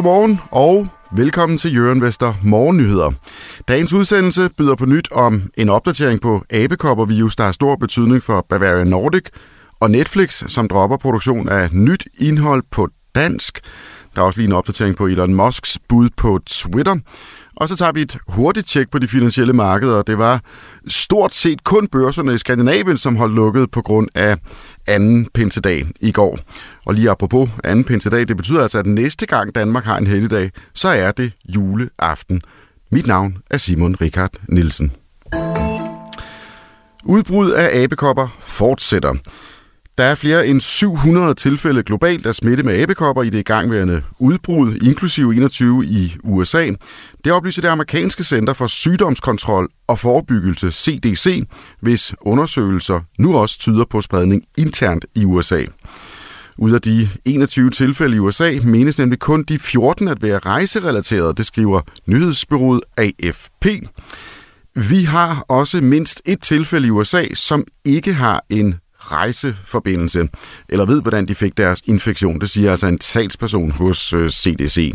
Godmorgen og velkommen til Jørgen Vester Morgennyheder. Dagens udsendelse byder på nyt om en opdatering på abekoppervirus, der har stor betydning for Bavaria Nordic, og Netflix, som dropper produktion af nyt indhold på dansk. Der er også lige en opdatering på Elon Musks bud på Twitter. Og så tager vi et hurtigt tjek på de finansielle markeder. Det var stort set kun børserne i Skandinavien, som holdt lukket på grund af anden pinsedag i går. Og lige apropos anden pinsedag, det betyder altså, at næste gang Danmark har en helligdag, så er det juleaften. Mit navn er Simon Richard Nielsen. Udbrud af abekopper fortsætter. Der er flere end 700 tilfælde globalt af smitte med abekopper i det igangværende udbrud, inklusive 21 i USA. Det oplyser det amerikanske Center for Sygdomskontrol og Forebyggelse, CDC, hvis undersøgelser nu også tyder på spredning internt i USA. Ud af de 21 tilfælde i USA menes nemlig kun de 14 at være rejserelaterede, det skriver nyhedsbyrået AFP. Vi har også mindst et tilfælde i USA, som ikke har en rejseforbindelse, eller ved, hvordan de fik deres infektion. Det siger altså en talsperson hos øh, CDC.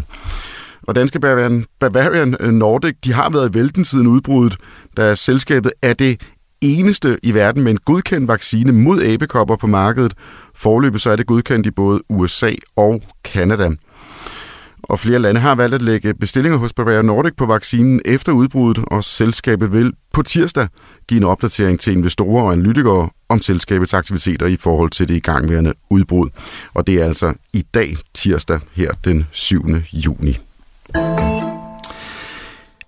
Og danske Bavarian, Bavarian øh, Nordic, de har været i vælten siden udbruddet, da selskabet er det eneste i verden med en godkendt vaccine mod abekopper på markedet. Forløbet så er det godkendt i både USA og Kanada. Og flere lande har valgt at lægge bestillinger hos Bavarian Nordic på vaccinen efter udbruddet, og selskabet vil på tirsdag give en opdatering til investorer og analytikere om selskabets aktiviteter i forhold til det igangværende udbrud. Og det er altså i dag, tirsdag, her den 7. juni.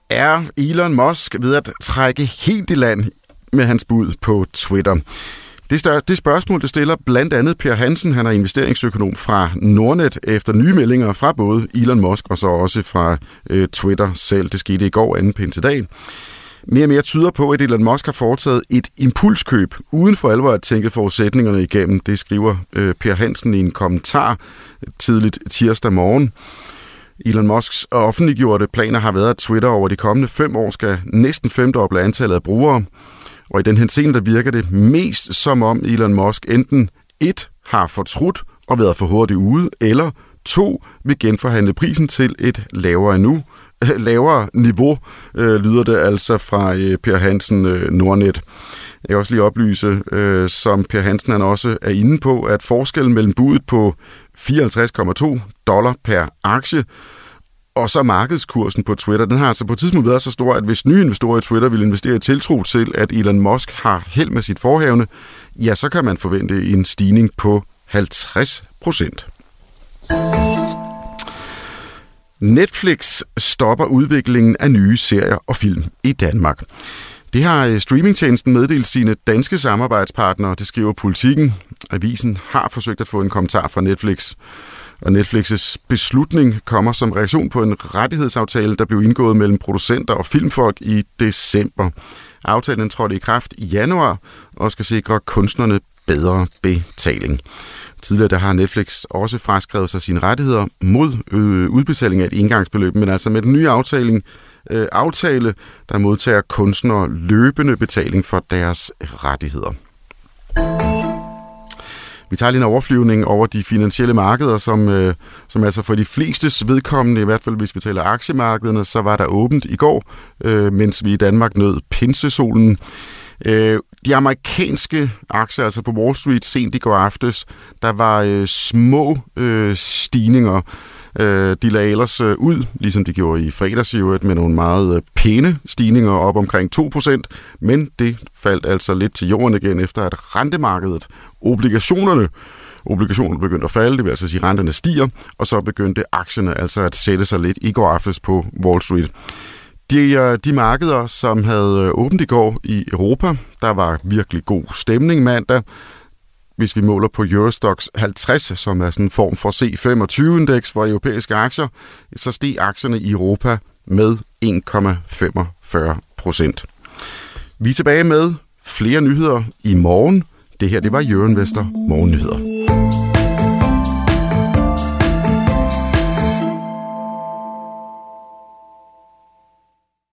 Er Elon Musk ved at trække helt i land med hans bud på Twitter? Det, større, det spørgsmål, det stiller blandt andet Per Hansen, han er investeringsøkonom fra Nordnet, efter nye meldinger fra både Elon Musk og så også fra øh, Twitter selv. Det skete i går anden pind til dag. Mere og mere tyder på, at Elon Musk har foretaget et impulskøb, uden for alvor at tænke forudsætningerne igennem. Det skriver øh, Per Hansen i en kommentar tidligt tirsdag morgen. Elon Musks offentliggjorte planer har været, at Twitter over de kommende fem år skal næsten femdoble antallet af brugere. Og i den henseende, der virker det mest som om Elon Musk enten et har fortrudt og været for hurtigt ude, eller to vil genforhandle prisen til et lavere endnu. lavere niveau, øh, lyder det altså fra øh, Per Hansen øh, Nordnet. Jeg kan også lige oplyse, øh, som Per Hansen han også er inde på, at forskellen mellem budet på 54,2 dollar per aktie og så markedskursen på Twitter, den har altså på et tidspunkt været så stor, at hvis nye investorer i Twitter vil investere i tiltro til, at Elon Musk har held med sit forhævne, ja, så kan man forvente en stigning på 50 procent. Netflix stopper udviklingen af nye serier og film i Danmark. Det har øh, streamingtjenesten meddelt sine danske samarbejdspartnere, det skriver Politiken. Avisen har forsøgt at få en kommentar fra Netflix. Og Netflix's beslutning kommer som reaktion på en rettighedsaftale, der blev indgået mellem producenter og filmfolk i december. Aftalen trådte i kraft i januar og skal sikre kunstnerne bedre betaling. Tidligere der har Netflix også fraskrevet sig sine rettigheder mod øh, udbetaling af et engangsbeløb, men altså med den nye aftale, øh, aftale der modtager kunstnere løbende betaling for deres rettigheder. Vi tager lige en overflyvning over de finansielle markeder, som, øh, som altså for de flestes vedkommende, i hvert fald hvis vi taler aktiemarkederne, så var der åbent i går, øh, mens vi i Danmark nød pinsesolen. Øh, de amerikanske aktier, altså på Wall Street sent i går aftes, der var øh, små øh, stigninger. Øh, de lagde ellers øh, ud, ligesom de gjorde i fredags i med nogle meget øh, pæne stigninger op omkring 2%, men det faldt altså lidt til jorden igen efter at rentemarkedet, obligationerne, obligationerne begyndte at falde, det vil altså sige, at renterne stiger, og så begyndte aktierne altså at sætte sig lidt i går aftes på Wall Street. De, øh, de markeder, som havde øh, åbent i går i Europa, der var virkelig god stemning mandag hvis vi måler på Eurostox 50, som er sådan en form for C25-indeks for europæiske aktier, så steg aktierne i Europa med 1,45 procent. Vi er tilbage med flere nyheder i morgen. Det her, det var Jørgen Vester Morgennyheder.